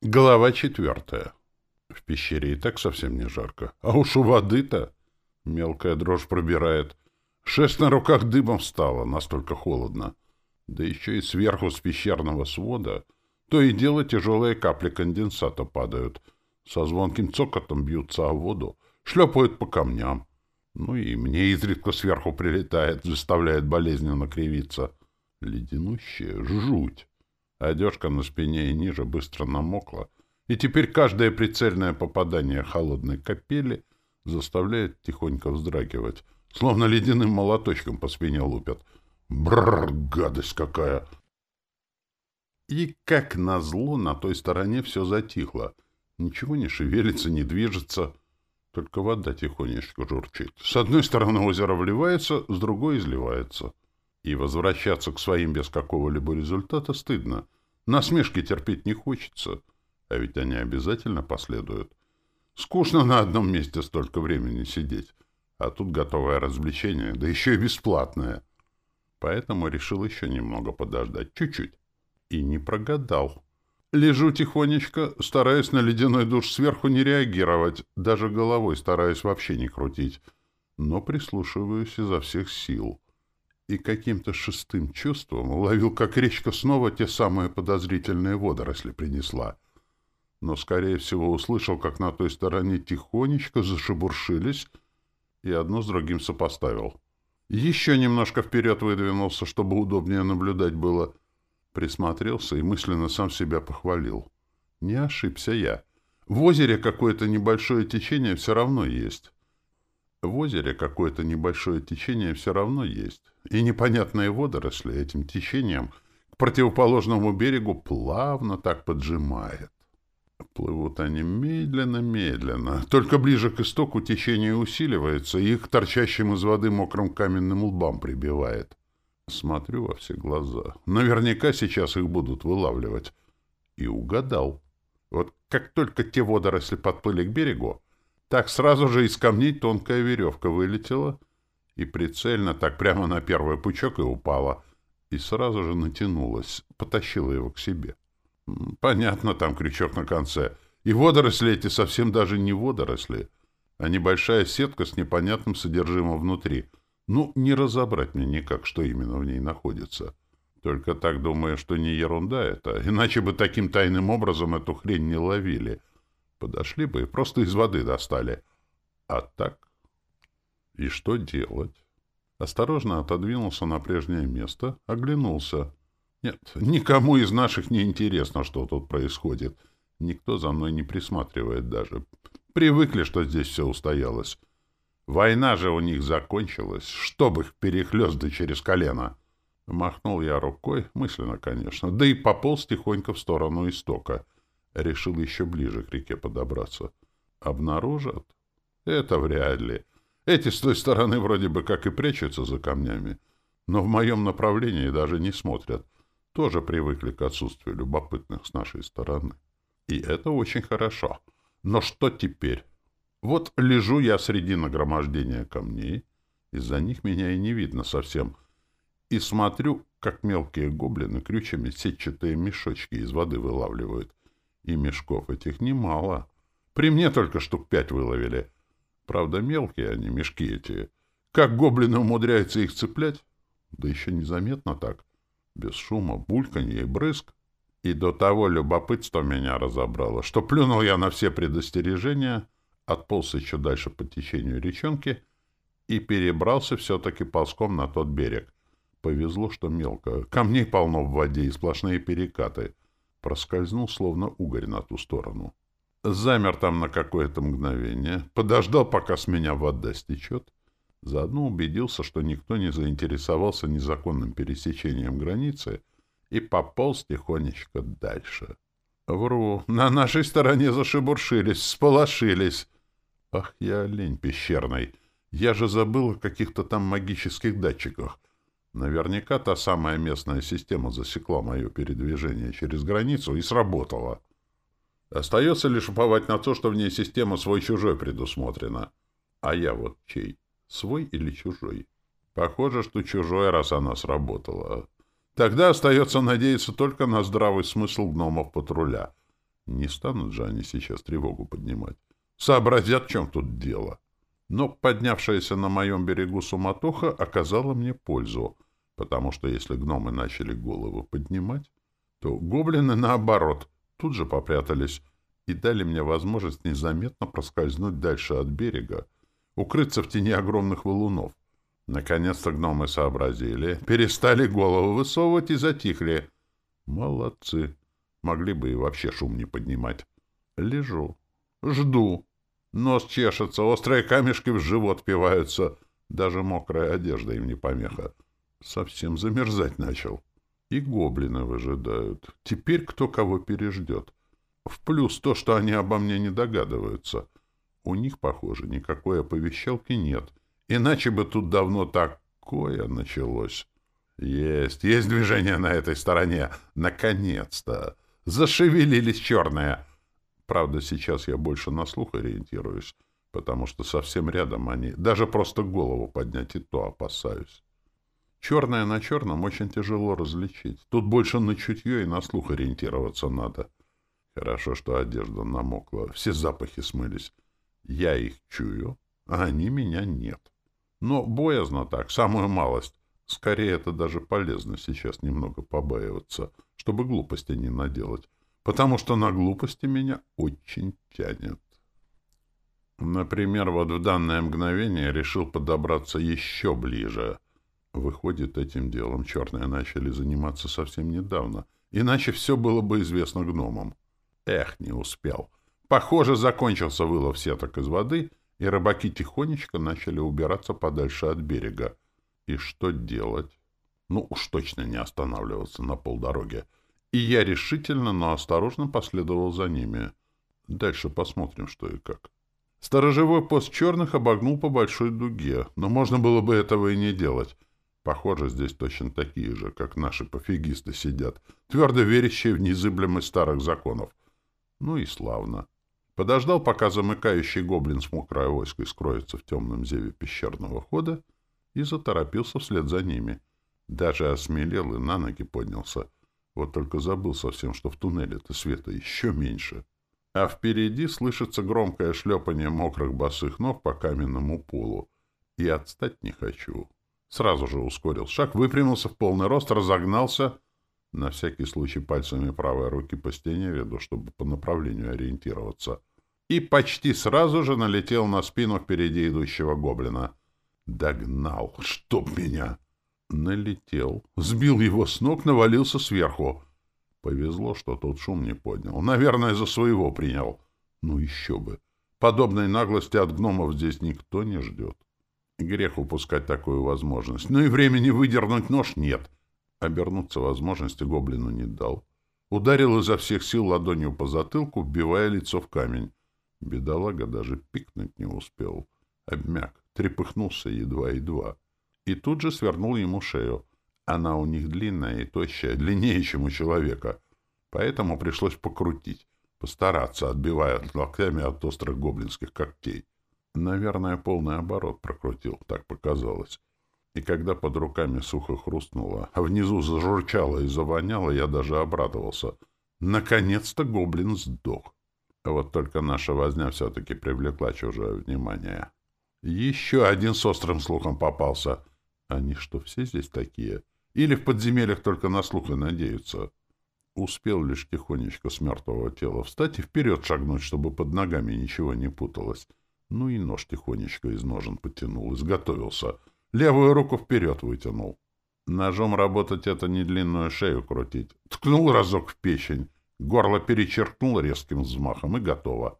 Глава четвертая. В пещере и так совсем не жарко. А уж у воды-то мелкая дрожь пробирает. Шесть на руках дыбом встала, настолько холодно. Да еще и сверху с пещерного свода то и дело тяжелые капли конденсата падают. Со звонким цокотом бьются о воду, шлепают по камням. Ну и мне изредка сверху прилетает, заставляет болезненно кривиться. Леденущая жуть. Одежка на спине и ниже быстро намокла, и теперь каждое прицельное попадание холодной капели заставляет тихонько вздрагивать, словно ледяным молоточком по спине лупят. Бррр, гадость какая! И, как назло, на той стороне все затихло. Ничего не шевелится, не движется. Только вода тихонечко журчит. С одной стороны озеро вливается, с другой изливается. И возвращаться к своим без какого-либо результата стыдно. Насмешки терпеть не хочется, а ведь они обязательно последуют. Скучно на одном месте столько времени сидеть, а тут готовое развлечение, да еще и бесплатное. Поэтому решил еще немного подождать, чуть-чуть. И не прогадал. Лежу тихонечко, стараясь на ледяной душ сверху не реагировать, даже головой стараясь вообще не крутить, но прислушиваюсь изо всех сил и каким-то шестым чувством уловил, как речка снова те самые подозрительные водоросли принесла. Но, скорее всего, услышал, как на той стороне тихонечко зашебуршились, и одно с другим сопоставил. Еще немножко вперед выдвинулся, чтобы удобнее наблюдать было. Присмотрелся и мысленно сам себя похвалил. Не ошибся я. В озере какое-то небольшое течение все равно есть. В озере какое-то небольшое течение все равно есть, и непонятные водоросли этим течением к противоположному берегу плавно так поджимает. Плывут они медленно-медленно, только ближе к истоку течение усиливается и их торчащим из воды мокрым каменным лбам прибивает. Смотрю во все глаза. Наверняка сейчас их будут вылавливать. И угадал. Вот как только те водоросли подплыли к берегу, так сразу же из камней тонкая веревка вылетела и прицельно так прямо на первый пучок и упала, и сразу же натянулась, потащила его к себе. Понятно, там крючок на конце. И водоросли эти совсем даже не водоросли, а небольшая сетка с непонятным содержимым внутри. Ну, не разобрать мне никак, что именно в ней находится. Только так думаю, что не ерунда это, иначе бы таким тайным образом эту хрень не ловили — Подошли бы и просто из воды достали. А так? И что делать? Осторожно отодвинулся на прежнее место, оглянулся. Нет, никому из наших не интересно, что тут происходит. Никто за мной не присматривает даже. Привыкли, что здесь все устоялось. Война же у них закончилась, чтобы их перехлёстать через колено. Махнул я рукой, мысленно, конечно, да и пополз тихонько в сторону истока — Решил еще ближе к реке подобраться. Обнаружат? Это вряд ли. Эти с той стороны вроде бы как и прячутся за камнями, но в моем направлении даже не смотрят. Тоже привыкли к отсутствию любопытных с нашей стороны. И это очень хорошо. Но что теперь? Вот лежу я среди нагромождения камней, из-за них меня и не видно совсем, и смотрю, как мелкие гоблины крючами сетчатые мешочки из воды вылавливают. И мешков этих немало. При мне только штук пять выловили. Правда, мелкие они, мешки эти. Как гоблины умудряются их цеплять? Да еще незаметно так. Без шума, бульканья и брызг. И до того любопытство меня разобрало, что плюнул я на все предостережения, отполз еще дальше по течению речонки и перебрался все-таки ползком на тот берег. Повезло, что мелко. Камней полно в воде и сплошные перекаты проскользнул, словно угорь на ту сторону. Замер там на какое-то мгновение, подождал, пока с меня вода стечет, заодно убедился, что никто не заинтересовался незаконным пересечением границы, и пополз тихонечко дальше. Вру, на нашей стороне зашебуршились, сполошились. Ах, я олень пещерный, я же забыл о каких-то там магических датчиках. Наверняка та самая местная система засекла мое передвижение через границу и сработала. Остается лишь уповать на то, что в ней система свой-чужой предусмотрена. А я вот чей? Свой или чужой? Похоже, что чужой, раз она сработала. Тогда остается надеяться только на здравый смысл гномов патруля. Не станут же они сейчас тревогу поднимать. Сообразят, в чем тут дело. Но поднявшаяся на моем берегу суматоха оказала мне пользу, потому что если гномы начали голову поднимать, то гоблины, наоборот, тут же попрятались и дали мне возможность незаметно проскользнуть дальше от берега, укрыться в тени огромных валунов. Наконец-то гномы сообразили, перестали голову высовывать и затихли. Молодцы. Могли бы и вообще шум не поднимать. Лежу. Жду. Нос чешется, острые камешки в живот пиваются. Даже мокрая одежда им не помеха. Совсем замерзать начал. И гоблины выжидают. Теперь кто кого переждет. В плюс то, что они обо мне не догадываются. У них, похоже, никакой оповещалки нет. Иначе бы тут давно такое началось. Есть, есть движение на этой стороне. Наконец-то. Зашевелились черные. Правда, сейчас я больше на слух ориентируюсь, потому что совсем рядом они. Даже просто голову поднять и то опасаюсь. Черное на черном очень тяжело различить. Тут больше на чутье и на слух ориентироваться надо. Хорошо, что одежда намокла, все запахи смылись. Я их чую, а они меня нет. Но боязно так, самую малость. Скорее, это даже полезно сейчас немного побаиваться, чтобы глупости не наделать, потому что на глупости меня очень тянет. Например, вот в данное мгновение решил подобраться еще ближе. Выходит, этим делом черные начали заниматься совсем недавно, иначе все было бы известно гномам. Эх, не успел. Похоже, закончился вылов сеток из воды, и рыбаки тихонечко начали убираться подальше от берега. И что делать? Ну, уж точно не останавливаться на полдороге. И я решительно, но осторожно последовал за ними. Дальше посмотрим, что и как. Сторожевой пост черных обогнул по большой дуге, но можно было бы этого и не делать. Похоже, здесь точно такие же, как наши пофигисты сидят, твердо верящие в незыблемость старых законов. Ну и славно. Подождал, пока замыкающий гоблин с мокрой войской скроется в темном зеве пещерного хода, и заторопился вслед за ними. Даже осмелел и на ноги поднялся. Вот только забыл совсем, что в туннеле-то света еще меньше. А впереди слышится громкое шлепание мокрых босых ног по каменному полу. И отстать не хочу. Сразу же ускорил шаг, выпрямился в полный рост, разогнался, на всякий случай пальцами правой руки по стене веду, чтобы по направлению ориентироваться, и почти сразу же налетел на спину впереди идущего гоблина. Догнал, чтоб меня! Налетел, сбил его с ног, навалился сверху. Повезло, что тот шум не поднял. Наверное, за своего принял. Ну еще бы. Подобной наглости от гномов здесь никто не ждет. Грех упускать такую возможность. Ну и времени выдернуть нож нет. Обернуться возможности гоблину не дал. Ударил изо всех сил ладонью по затылку, вбивая лицо в камень. Бедолага даже пикнуть не успел. Обмяк трепыхнулся едва-едва. И тут же свернул ему шею. Она у них длинная и тощая, длиннее, чем у человека. Поэтому пришлось покрутить, постараться, отбивая локтями от острых гоблинских когтей. Наверное, полный оборот прокрутил, так показалось. И когда под руками сухо хрустнуло, а внизу зажурчало и завоняло, я даже обрадовался. Наконец-то гоблин сдох. А вот только наша возня все-таки привлекла чужое внимание. Еще один с острым слухом попался. Они что, все здесь такие? Или в подземельях только на слух и надеются? Успел лишь тихонечко с мертвого тела встать и вперед шагнуть, чтобы под ногами ничего не путалось. Ну и нож тихонечко из ножен потянул, изготовился. Левую руку вперед вытянул. Ножом работать — это не длинную шею крутить. Ткнул разок в печень, горло перечеркнул резким взмахом и готово.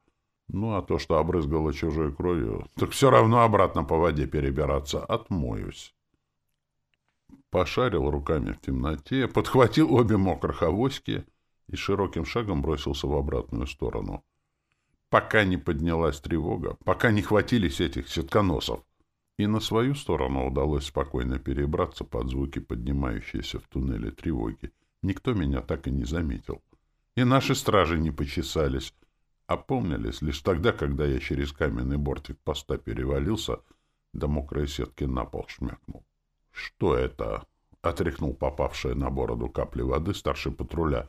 Ну, а то, что обрызгало чужой кровью, так все равно обратно по воде перебираться. Отмоюсь. Пошарил руками в темноте, подхватил обе мокрых авоськи и широким шагом бросился в обратную сторону. Пока не поднялась тревога, пока не хватились этих сетконосов. И на свою сторону удалось спокойно перебраться под звуки поднимающейся в туннеле тревоги. Никто меня так и не заметил. И наши стражи не почесались, Опомнились лишь тогда, когда я через каменный бортик поста перевалился, да мокрой сетки на пол шмякнул. — Что это? — отряхнул попавшие на бороду капли воды старший патруля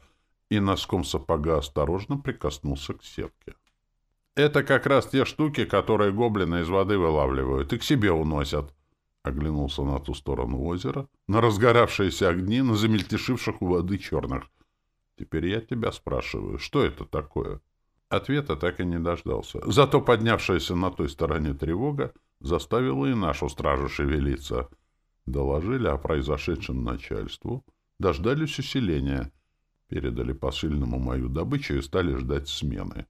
и носком сапога осторожно прикоснулся к сетке. «Это как раз те штуки, которые гоблины из воды вылавливают и к себе уносят», оглянулся на ту сторону озера, на разгоравшиеся огни, на замельтешивших у воды черных. «Теперь я тебя спрашиваю, что это такое?» Ответа так и не дождался. Зато поднявшаяся на той стороне тревога заставила и нашу стражу шевелиться. Доложили о произошедшем начальству, дождались усиления, передали посыльному мою добычу и стали ждать смены.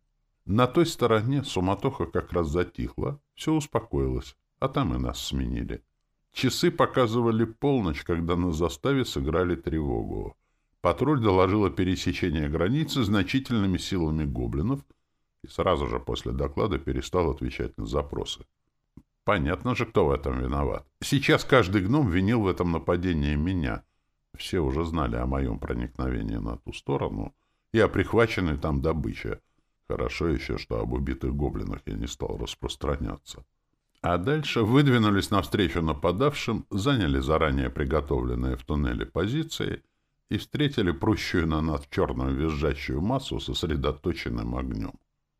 На той стороне суматоха как раз затихла, все успокоилось, а там и нас сменили. Часы показывали полночь, когда на заставе сыграли тревогу. Патруль доложил о пересечении границы значительными силами гоблинов и сразу же после доклада перестал отвечать на запросы. Понятно же, кто в этом виноват. Сейчас каждый гном винил в этом нападении меня. Все уже знали о моем проникновении на ту сторону и о прихваченной там добыче. Хорошо еще, что об убитых гоблинах я не стал распространяться. А дальше выдвинулись навстречу нападавшим, заняли заранее приготовленные в туннеле позиции и встретили прущую на нас черную визжащую массу сосредоточенным огнем.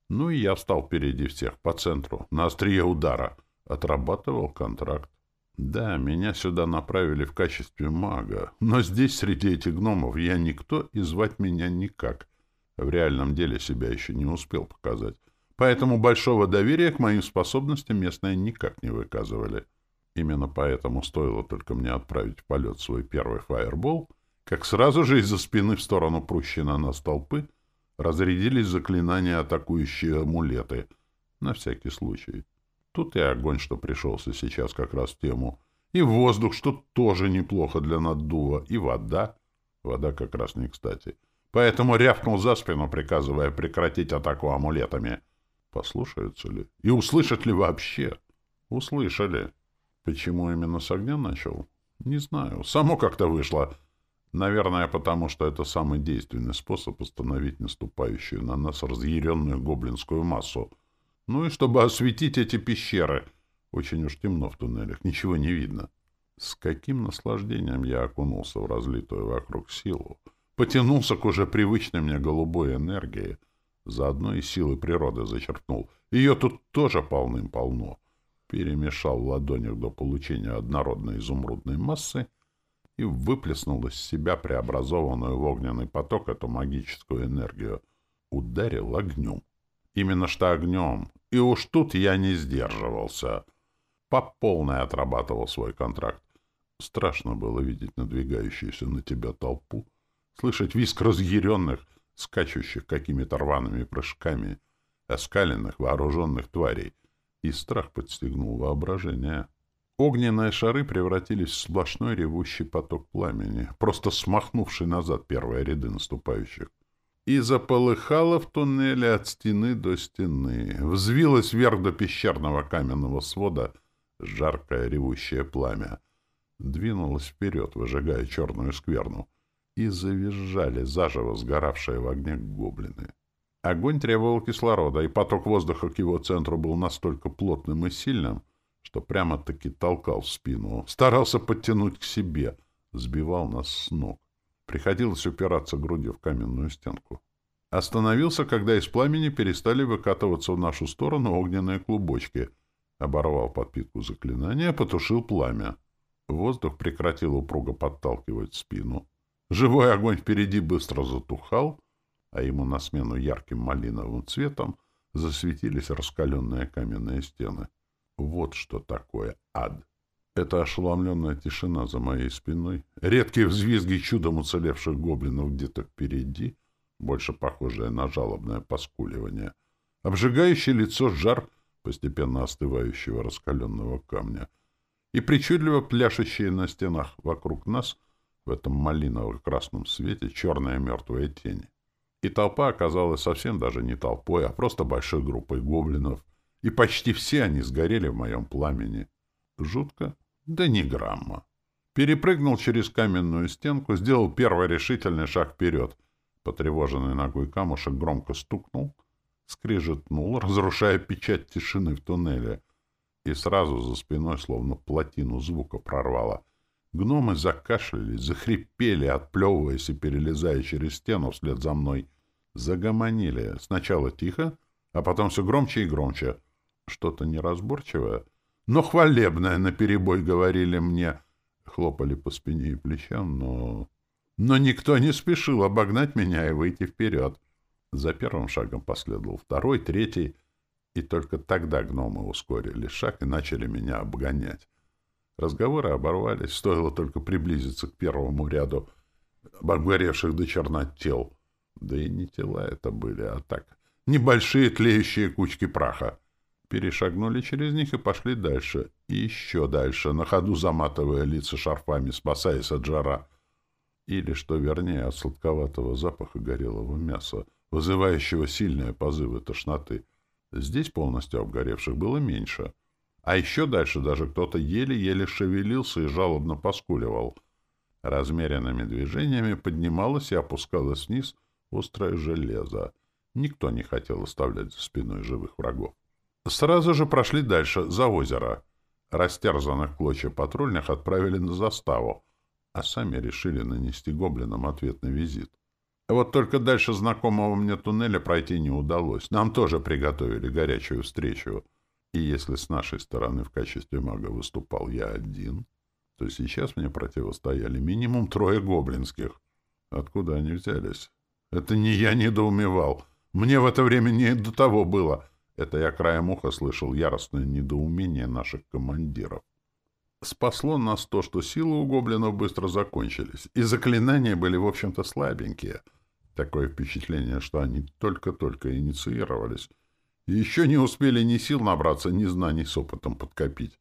Ну и я встал впереди всех, по центру, на острие удара. Отрабатывал контракт. Да, меня сюда направили в качестве мага, но здесь, среди этих гномов, я никто и звать меня никак. В реальном деле себя еще не успел показать. Поэтому большого доверия к моим способностям местные никак не выказывали. Именно поэтому стоило только мне отправить в полет свой первый фаербол, как сразу же из-за спины в сторону прущей на нас разрядились заклинания, атакующие амулеты. На всякий случай. Тут и огонь, что пришелся сейчас как раз в тему, и воздух, что тоже неплохо для наддува, и вода. Вода как раз не кстати. Поэтому рявкнул за спину, приказывая прекратить атаку амулетами. Послушаются ли? И услышат ли вообще? Услышали. Почему именно с огня начал? Не знаю. Само как-то вышло. Наверное, потому что это самый действенный способ остановить наступающую на нас разъяренную гоблинскую массу. Ну и чтобы осветить эти пещеры. Очень уж темно в туннелях, ничего не видно. С каким наслаждением я окунулся в разлитую вокруг силу. Потянулся к уже привычной мне голубой энергии — Заодно и силы природы зачерпнул. Ее тут тоже полным-полно. Перемешал в ладонях до получения однородной изумрудной массы и выплеснул из себя преобразованную в огненный поток эту магическую энергию. Ударил огнем. Именно что огнем. И уж тут я не сдерживался. По полной отрабатывал свой контракт. Страшно было видеть надвигающуюся на тебя толпу, слышать виск разъяренных — скачущих какими-то рваными прыжками, оскаленных вооруженных тварей, и страх подстегнул воображение. Огненные шары превратились в сплошной ревущий поток пламени, просто смахнувший назад первые ряды наступающих. И заполыхало в туннеле от стены до стены, взвилось вверх до пещерного каменного свода жаркое ревущее пламя, двинулось вперед, выжигая черную скверну — и завизжали заживо сгоравшие в огне гоблины. Огонь требовал кислорода, и поток воздуха к его центру был настолько плотным и сильным, что прямо-таки толкал в спину, старался подтянуть к себе, сбивал нас с ног. Приходилось упираться грудью в каменную стенку. Остановился, когда из пламени перестали выкатываться в нашу сторону огненные клубочки. Оборвал подпитку заклинания, потушил пламя. Воздух прекратил упруго подталкивать спину. Живой огонь впереди быстро затухал, а ему на смену ярким малиновым цветом засветились раскаленные каменные стены. Вот что такое ад. Это ошеломленная тишина за моей спиной, редкие взвизги чудом уцелевших гоблинов где-то впереди, больше похожее на жалобное поскуливание, обжигающее лицо жар постепенно остывающего раскаленного камня и причудливо пляшущие на стенах вокруг нас — в этом малиново-красном свете черные мертвые тени. И толпа оказалась совсем даже не толпой, а просто большой группой гоблинов, и почти все они сгорели в моем пламени. Жутко? Да не грамма. Перепрыгнул через каменную стенку, сделал первый решительный шаг вперед. Потревоженный ногой камушек громко стукнул, скрижетнул, разрушая печать тишины в туннеле, и сразу за спиной словно плотину звука прорвало — Гномы закашлялись, захрипели, отплевываясь и перелезая через стену вслед за мной. Загомонили. Сначала тихо, а потом все громче и громче. Что-то неразборчивое, но хвалебное наперебой говорили мне. Хлопали по спине и плечам, но... Но никто не спешил обогнать меня и выйти вперед. За первым шагом последовал второй, третий, и только тогда гномы ускорили шаг и начали меня обгонять. Разговоры оборвались, стоило только приблизиться к первому ряду обгоревших до черна тел. Да и не тела это были, а так, небольшие тлеющие кучки праха. Перешагнули через них и пошли дальше. И еще дальше, на ходу заматывая лица шарфами, спасаясь от жара. Или, что вернее, от сладковатого запаха горелого мяса, вызывающего сильные позывы тошноты. Здесь полностью обгоревших было меньше. А еще дальше даже кто-то еле-еле шевелился и жалобно поскуливал. Размеренными движениями поднималось и опускалось вниз острое железо. Никто не хотел оставлять за спиной живых врагов. Сразу же прошли дальше, за озеро. Растерзанных клочья патрульных отправили на заставу, а сами решили нанести гоблинам ответный визит. Вот только дальше знакомого мне туннеля пройти не удалось. Нам тоже приготовили горячую встречу. И если с нашей стороны в качестве мага выступал я один, то сейчас мне противостояли минимум трое гоблинских. Откуда они взялись? Это не я недоумевал. Мне в это время не до того было. Это я краем уха слышал яростное недоумение наших командиров. Спасло нас то, что силы у гоблинов быстро закончились, и заклинания были, в общем-то, слабенькие — Такое впечатление, что они только-только инициировались. Еще не успели ни сил набраться, ни знаний с опытом подкопить.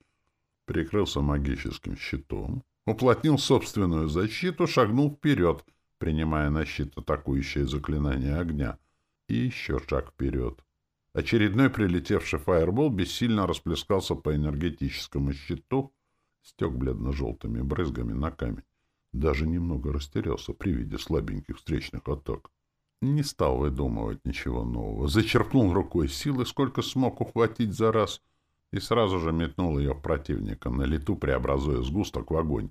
Прикрылся магическим щитом, уплотнил собственную защиту, шагнул вперед, принимая на щит атакующее заклинание огня. И еще шаг вперед. Очередной прилетевший фаербол бессильно расплескался по энергетическому щиту, стек бледно-желтыми брызгами на камень. Даже немного растерялся при виде слабеньких встречных атак. Не стал выдумывать ничего нового. Зачерпнул рукой силы, сколько смог ухватить за раз, и сразу же метнул ее в противника, на лету преобразуя сгусток в огонь.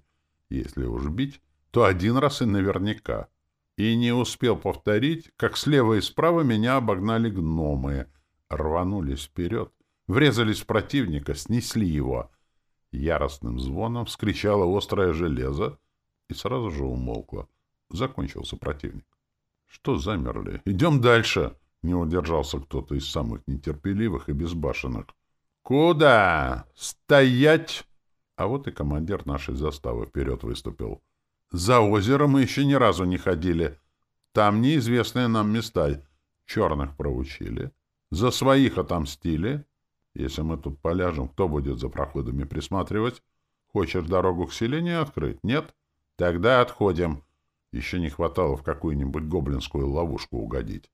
Если уж бить, то один раз и наверняка. И не успел повторить, как слева и справа меня обогнали гномы. Рванулись вперед, врезались в противника, снесли его. Яростным звоном вскричало острое железо, и сразу же умолкла. Закончился противник. Что замерли? Идем дальше! Не удержался кто-то из самых нетерпеливых и безбашенных. Куда? Стоять! А вот и командир нашей заставы вперед выступил. За озеро мы еще ни разу не ходили. Там неизвестные нам места. Черных проучили. За своих отомстили. Если мы тут поляжем, кто будет за проходами присматривать? Хочешь дорогу к селению открыть? Нет? Тогда отходим. Еще не хватало в какую-нибудь гоблинскую ловушку угодить.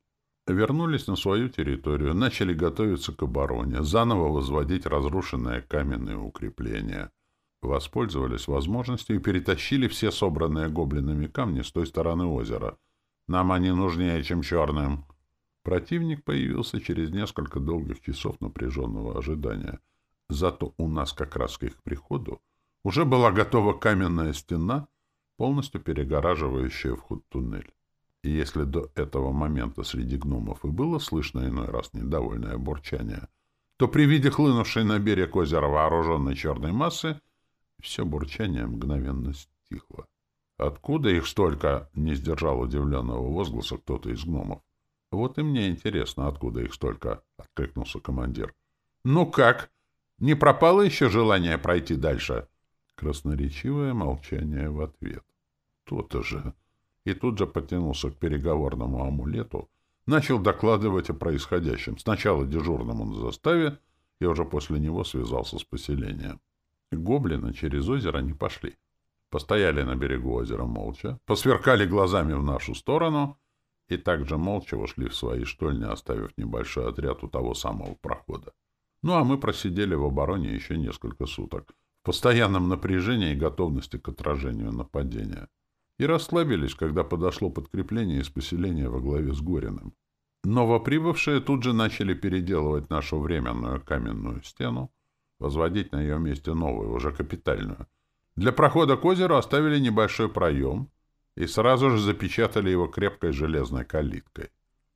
Вернулись на свою территорию, начали готовиться к обороне, заново возводить разрушенные каменные укрепления. Воспользовались возможностью и перетащили все собранные гоблинами камни с той стороны озера. Нам они нужнее, чем черным. Противник появился через несколько долгих часов напряженного ожидания. Зато у нас как раз к их приходу уже была готова каменная стена — полностью перегораживающая вход в туннель. И если до этого момента среди гномов и было слышно иной раз недовольное бурчание, то при виде хлынувшей на берег озера вооруженной черной массы все бурчание мгновенно стихло. «Откуда их столько?» — не сдержал удивленного возгласа кто-то из гномов. «Вот и мне интересно, откуда их столько?» — откликнулся командир. «Ну как? Не пропало еще желание пройти дальше?» Красноречивое молчание в ответ. То-то же. И тут же потянулся к переговорному амулету, начал докладывать о происходящем. Сначала дежурному на заставе, и уже после него связался с поселением. Гоблины через озеро не пошли. Постояли на берегу озера молча, посверкали глазами в нашу сторону и также молча ушли в свои штольни, оставив небольшой отряд у того самого прохода. Ну а мы просидели в обороне еще несколько суток, постоянном напряжении и готовности к отражению нападения. И расслабились, когда подошло подкрепление из поселения во главе с Гориным. Новоприбывшие тут же начали переделывать нашу временную каменную стену, возводить на ее месте новую, уже капитальную. Для прохода к озеру оставили небольшой проем и сразу же запечатали его крепкой железной калиткой.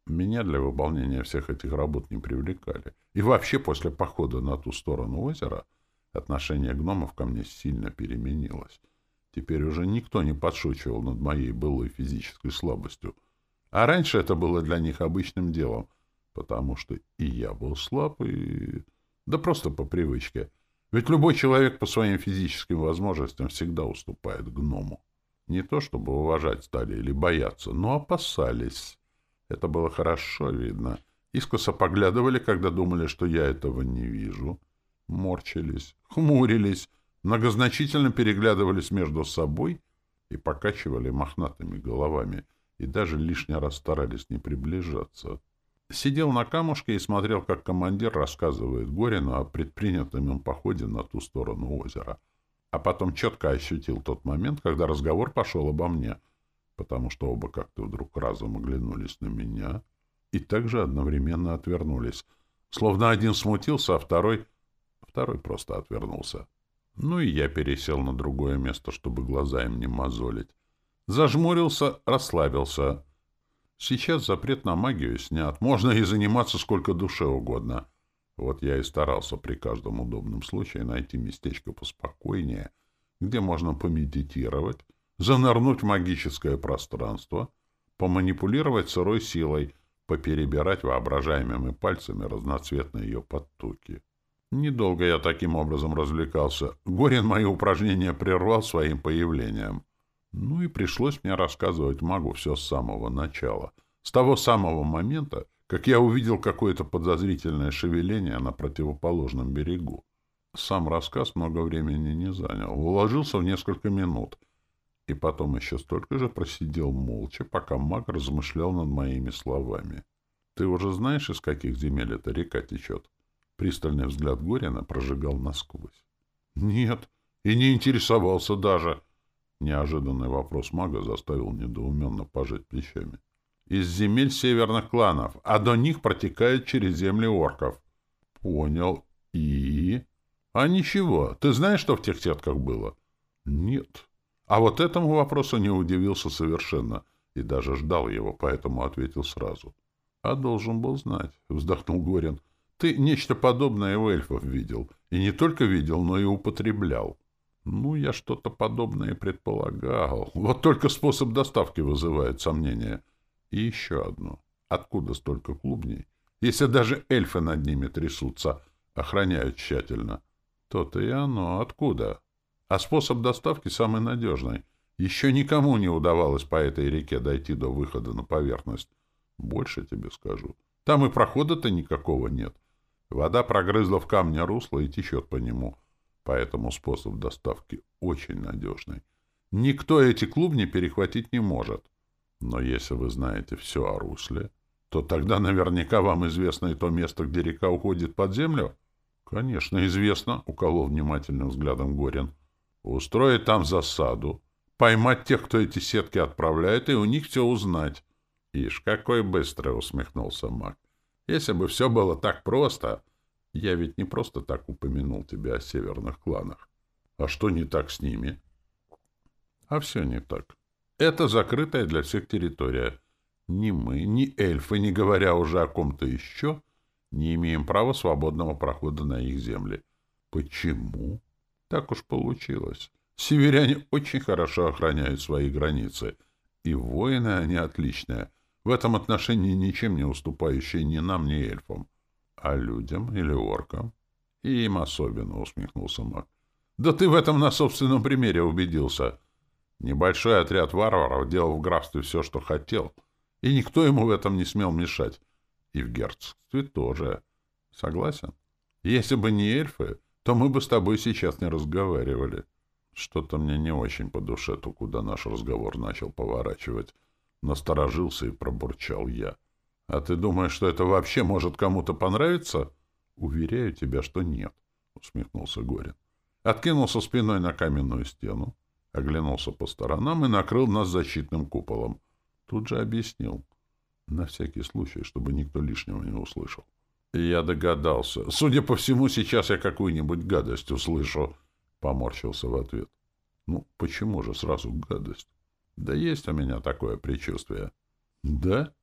Меня для выполнения всех этих работ не привлекали. И вообще после похода на ту сторону озера отношение гномов ко мне сильно переменилось. Теперь уже никто не подшучивал над моей былой физической слабостью. А раньше это было для них обычным делом, потому что и я был слаб, и... Да просто по привычке. Ведь любой человек по своим физическим возможностям всегда уступает гному. Не то чтобы уважать стали или бояться, но опасались. Это было хорошо видно. Искоса поглядывали, когда думали, что я этого не вижу. Морчились, хмурились, многозначительно переглядывались между собой и покачивали мохнатыми головами, и даже лишний раз старались не приближаться. Сидел на камушке и смотрел, как командир рассказывает Горину о предпринятом им походе на ту сторону озера. А потом четко ощутил тот момент, когда разговор пошел обо мне, потому что оба как-то вдруг разом оглянулись на меня и также одновременно отвернулись. Словно один смутился, а второй... Второй просто отвернулся. Ну и я пересел на другое место, чтобы глаза им не мозолить. Зажмурился, расслабился. Сейчас запрет на магию снят. Можно и заниматься сколько душе угодно. Вот я и старался при каждом удобном случае найти местечко поспокойнее, где можно помедитировать, занырнуть в магическое пространство, поманипулировать сырой силой, поперебирать воображаемыми пальцами разноцветные ее подтуки. Недолго я таким образом развлекался. Горин мои упражнения прервал своим появлением. Ну и пришлось мне рассказывать магу все с самого начала. С того самого момента, как я увидел какое-то подозрительное шевеление на противоположном берегу. Сам рассказ много времени не занял. Уложился в несколько минут. И потом еще столько же просидел молча, пока маг размышлял над моими словами. «Ты уже знаешь, из каких земель эта река течет?» Пристальный взгляд Горина прожигал насквозь. «Нет, и не интересовался даже». Неожиданный вопрос мага заставил недоуменно пожать плечами. «Из земель северных кланов, а до них протекает через земли орков». «Понял. И...» «А ничего. Ты знаешь, что в тех сетках было?» «Нет». А вот этому вопросу не удивился совершенно и даже ждал его, поэтому ответил сразу. «А должен был знать», — вздохнул Горин. «Ты нечто подобное у эльфов видел. И не только видел, но и употреблял». Ну, я что-то подобное предполагал. Вот только способ доставки вызывает сомнения. И еще одно. Откуда столько клубней? Если даже эльфы над ними трясутся, охраняют тщательно. То-то и оно. Откуда? А способ доставки самый надежный. Еще никому не удавалось по этой реке дойти до выхода на поверхность. Больше тебе скажу. Там и прохода-то никакого нет. Вода прогрызла в камне русло и течет по нему. Поэтому способ доставки очень надежный. Никто эти клубни перехватить не может. Но если вы знаете все о русле, то тогда наверняка вам известно и то место, где река уходит под землю? — Конечно, известно, — уколол внимательным взглядом Горин. — Устроить там засаду, поймать тех, кто эти сетки отправляет, и у них все узнать. — Ишь, какой быстрый, — усмехнулся маг. — Если бы все было так просто... Я ведь не просто так упомянул тебя о северных кланах. А что не так с ними? А все не так. Это закрытая для всех территория. Ни мы, ни эльфы, не говоря уже о ком-то еще, не имеем права свободного прохода на их земли. Почему? Так уж получилось. Северяне очень хорошо охраняют свои границы. И воины они отличные. В этом отношении ничем не уступающие ни нам, ни эльфам. А людям или оркам? И им особенно, усмехнулся маг. Да ты в этом на собственном примере убедился. Небольшой отряд варваров делал в графстве все, что хотел, и никто ему в этом не смел мешать. И в герцогстве тоже. Согласен? Если бы не эльфы, то мы бы с тобой сейчас не разговаривали. Что-то мне не очень по душе то, куда наш разговор начал поворачивать. Насторожился и пробурчал я. — а ты думаешь, что это вообще может кому-то понравиться? Уверяю тебя, что нет, усмехнулся Горин. Откинулся спиной на каменную стену, оглянулся по сторонам и накрыл нас защитным куполом. Тут же объяснил. На всякий случай, чтобы никто лишнего не услышал. Я догадался. Судя по всему, сейчас я какую-нибудь гадость услышу. Поморщился в ответ. Ну, почему же сразу гадость? Да есть у меня такое предчувствие. Да?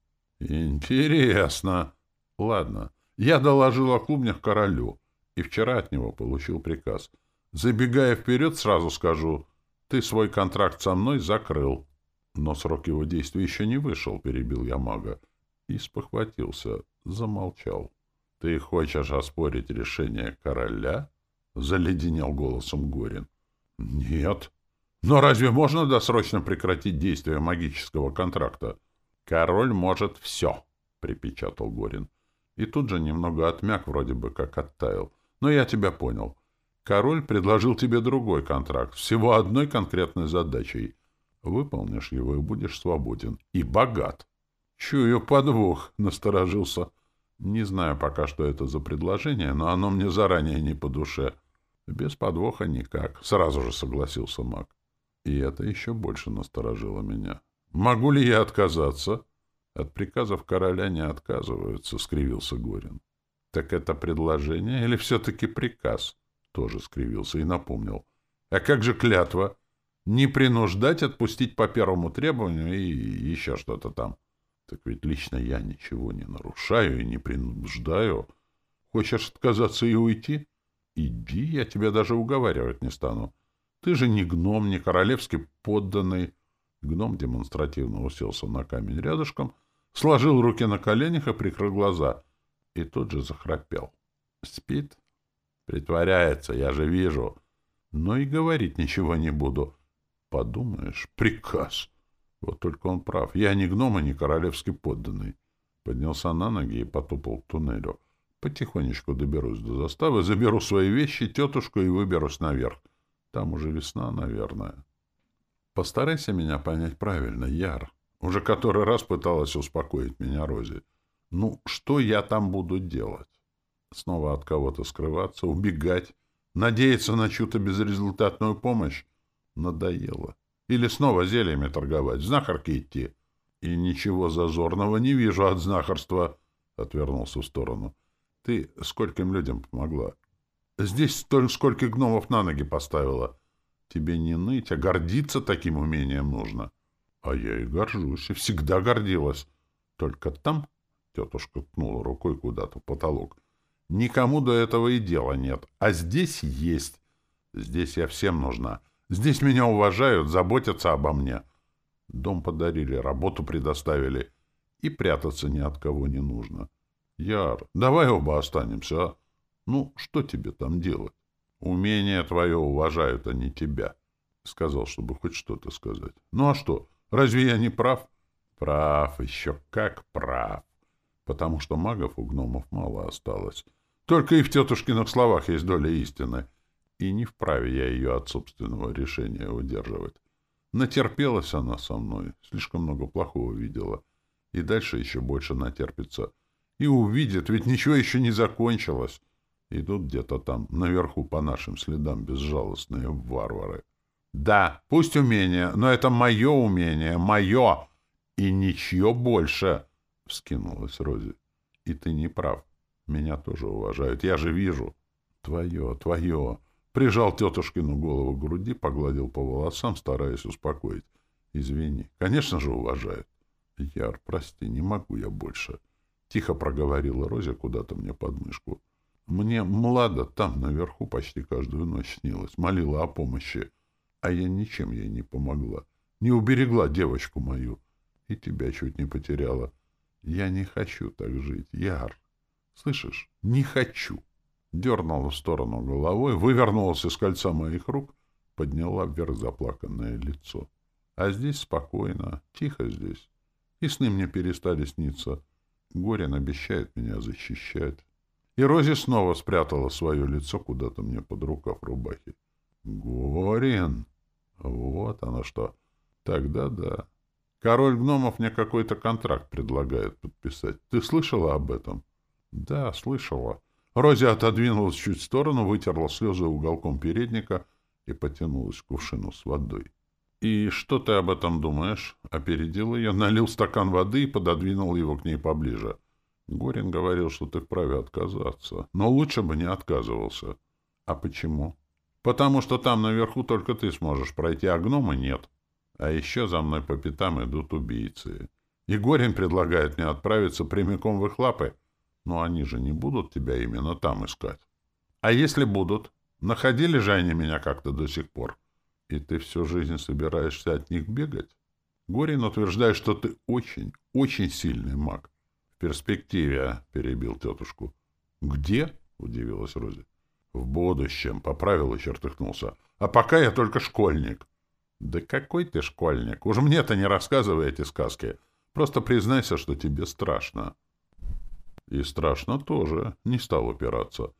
Интересно. Ладно. Я доложил о клубнях королю, и вчера от него получил приказ. Забегая вперед, сразу скажу, ты свой контракт со мной закрыл. Но срок его действия еще не вышел, перебил я мага. И спохватился, замолчал. Ты хочешь оспорить решение короля? Заледенел голосом Горин. Нет. Но разве можно досрочно прекратить действие магического контракта? Король может все, припечатал Горин. И тут же немного отмяк, вроде бы как оттаял. Но я тебя понял. Король предложил тебе другой контракт, всего одной конкретной задачей. Выполнишь его и будешь свободен. И богат. Чую подвох, насторожился. Не знаю пока, что это за предложение, но оно мне заранее не по душе. Без подвоха никак. Сразу же согласился маг. И это еще больше насторожило меня. «Могу ли я отказаться?» «От приказов короля не отказываются», — скривился Горин. «Так это предложение или все-таки приказ?» Тоже скривился и напомнил. «А как же клятва? Не принуждать отпустить по первому требованию и еще что-то там». «Так ведь лично я ничего не нарушаю и не принуждаю. Хочешь отказаться и уйти? Иди, я тебя даже уговаривать не стану. Ты же не гном, не королевский подданный. Гном демонстративно уселся на камень рядышком, сложил руки на коленях и прикрыл глаза. И тут же захрапел. Спит? Притворяется, я же вижу. Но и говорить ничего не буду. Подумаешь, приказ. Вот только он прав. Я не гном и не королевский подданный. Поднялся на ноги и потопал к туннелю. Потихонечку доберусь до заставы, заберу свои вещи, тетушку и выберусь наверх. Там уже весна, наверное. Постарайся меня понять правильно, Яр. Уже который раз пыталась успокоить меня Рози. Ну, что я там буду делать? Снова от кого-то скрываться, убегать, надеяться на чью-то безрезультатную помощь? Надоело. Или снова зельями торговать, знахарки идти? И ничего зазорного не вижу от знахарства, — отвернулся в сторону. Ты скольким людям помогла? Здесь столь сколько гномов на ноги поставила. Тебе не ныть, а гордиться таким умением нужно. А я и горжусь, и всегда гордилась. Только там, — тетушка ткнула рукой куда-то в потолок, — никому до этого и дела нет. А здесь есть. Здесь я всем нужна. Здесь меня уважают, заботятся обо мне. Дом подарили, работу предоставили. И прятаться ни от кого не нужно. Яр, давай оба останемся, а? Ну, что тебе там делать? Умение твое уважают, а не тебя. Сказал, чтобы хоть что-то сказать. Ну а что? Разве я не прав? Прав, еще как прав. Потому что магов у гномов мало осталось. Только и в тетушкиных словах есть доля истины. И не вправе я ее от собственного решения удерживать. Натерпелась она со мной, слишком много плохого видела. И дальше еще больше натерпится. И увидит, ведь ничего еще не закончилось. Идут где-то там, наверху, по нашим следам, безжалостные варвары. Да, пусть умение, но это мое умение, мое, и ничье больше, — вскинулась Рози. И ты не прав. Меня тоже уважают, я же вижу. Твое, твое. Прижал тетушкину голову к груди, погладил по волосам, стараясь успокоить. Извини, конечно же уважают. Яр, прости, не могу я больше. Тихо проговорила Рози куда-то мне под мышку. Мне Млада там наверху почти каждую ночь снилась, молила о помощи. А я ничем ей не помогла. Не уберегла девочку мою. И тебя чуть не потеряла. Я не хочу так жить, Яр. Слышишь? Не хочу. Дернула в сторону головой, вывернулась из кольца моих рук, подняла вверх заплаканное лицо. А здесь спокойно, тихо здесь. И сны мне перестали сниться. Горин обещает меня защищать. И Рози снова спрятала свое лицо куда-то мне под рукав рубахи. Горин! Вот оно что. Тогда да. Король гномов мне какой-то контракт предлагает подписать. Ты слышала об этом? Да, слышала. Рози отодвинулась чуть в сторону, вытерла слезы уголком передника и потянулась к кувшину с водой. «И что ты об этом думаешь?» Опередил ее, налил стакан воды и пододвинул его к ней поближе. Горин говорил, что ты вправе отказаться. Но лучше бы не отказывался. А почему? Потому что там наверху только ты сможешь пройти, а гнома нет. А еще за мной по пятам идут убийцы. Егорин предлагает мне отправиться прямиком в их лапы. Но они же не будут тебя именно там искать. А если будут? Находили же они меня как-то до сих пор. И ты всю жизнь собираешься от них бегать? Горин утверждает, что ты очень, очень сильный маг. Перспективе, — перебил тетушку. Где? — удивилась Рози. В будущем, — поправил и чертыхнулся. А пока я только школьник. Да какой ты школьник? Уж мне-то не рассказывай эти сказки. Просто признайся, что тебе страшно. И страшно тоже, не стал упираться.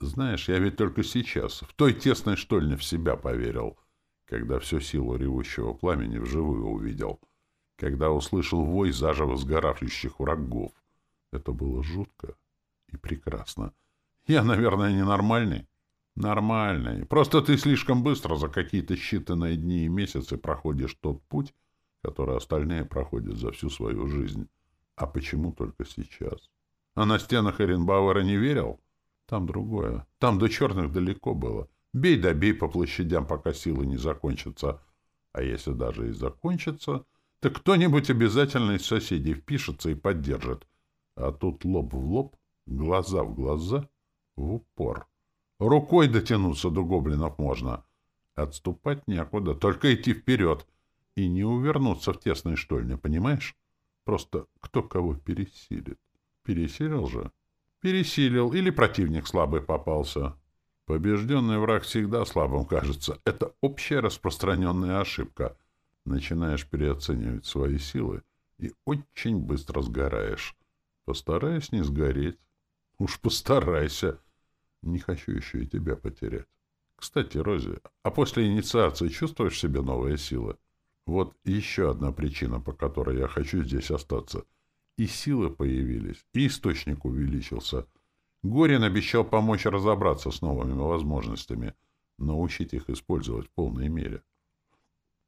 Знаешь, я ведь только сейчас, в той тесной штольне в себя поверил, когда всю силу ревущего пламени вживую увидел, когда услышал вой заживо сгоравших врагов. Это было жутко и прекрасно. Я, наверное, ненормальный? Нормальный. Просто ты слишком быстро за какие-то считанные дни и месяцы проходишь тот путь, который остальные проходят за всю свою жизнь. А почему только сейчас? А на стенах Эренбауэра не верил? Там другое. Там до черных далеко было. Бей да бей по площадям, пока силы не закончатся. А если даже и закончатся, то кто-нибудь обязательно из соседей впишется и поддержит. А тут лоб в лоб, глаза в глаза, в упор. Рукой дотянуться до гоблинов можно. Отступать некуда, только идти вперед. И не увернуться в тесной штольне, понимаешь? Просто кто кого пересилит. Пересилил же? Пересилил, или противник слабый попался. Побежденный враг всегда слабым кажется. Это общая распространенная ошибка. Начинаешь переоценивать свои силы и очень быстро сгораешь. Постараюсь не сгореть. Уж постарайся. Не хочу еще и тебя потерять. Кстати, Рози, а после инициации чувствуешь себе новые силы? Вот еще одна причина, по которой я хочу здесь остаться — и силы появились, и источник увеличился. Горин обещал помочь разобраться с новыми возможностями, научить их использовать в полной мере.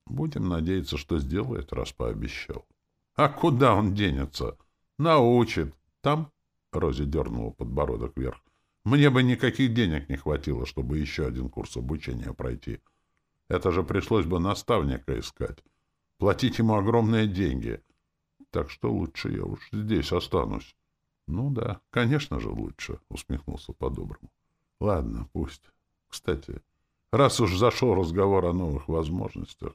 Будем надеяться, что сделает, раз пообещал. А куда он денется? Научит. Там, — Рози дернула подбородок вверх, — мне бы никаких денег не хватило, чтобы еще один курс обучения пройти. Это же пришлось бы наставника искать. Платить ему огромные деньги — так что лучше я уж здесь останусь. — Ну да, конечно же лучше, — усмехнулся по-доброму. — Ладно, пусть. Кстати, раз уж зашел разговор о новых возможностях,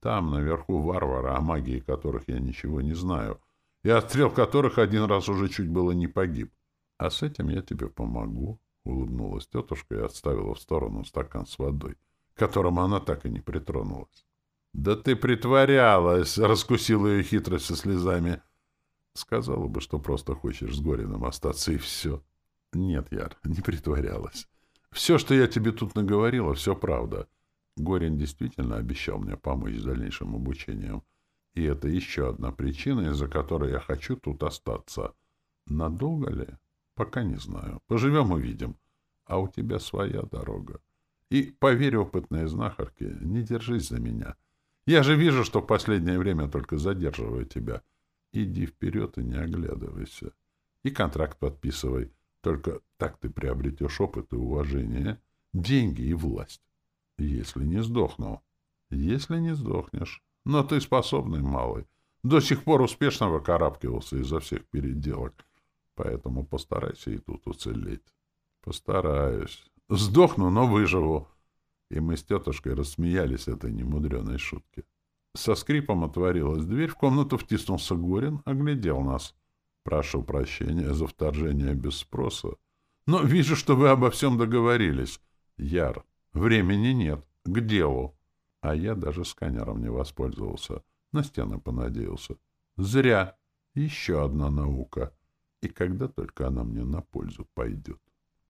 там, наверху, варвары, о магии которых я ничего не знаю, и отстрел которых один раз уже чуть было не погиб. А с этим я тебе помогу, — улыбнулась тетушка и отставила в сторону стакан с водой, к которому она так и не притронулась. «Да ты притворялась!» — раскусила ее хитрость со слезами. Сказала бы, что просто хочешь с Гориным остаться, и все. Нет, Яр, не притворялась. Все, что я тебе тут наговорила, все правда. Горин действительно обещал мне помочь с дальнейшим обучением. И это еще одна причина, из-за которой я хочу тут остаться. Надолго ли? Пока не знаю. Поживем — увидим. А у тебя своя дорога. И, поверь опытной знахарке, не держись за меня — я же вижу, что в последнее время только задерживаю тебя. Иди вперед и не оглядывайся. И контракт подписывай. Только так ты приобретешь опыт и уважение, деньги и власть. Если не сдохну. Если не сдохнешь. Но ты способный малый. До сих пор успешно выкарабкивался изо всех переделок. Поэтому постарайся и тут уцелеть. Постараюсь. Сдохну, но выживу и мы с тетушкой рассмеялись этой немудреной шутке. Со скрипом отворилась дверь, в комнату втиснулся Горин, оглядел нас. «Прошу прощения за вторжение без спроса, но вижу, что вы обо всем договорились. Яр, времени нет, к делу». А я даже сканером не воспользовался, на стены понадеялся. Зря. Еще одна наука. И когда только она мне на пользу пойдет.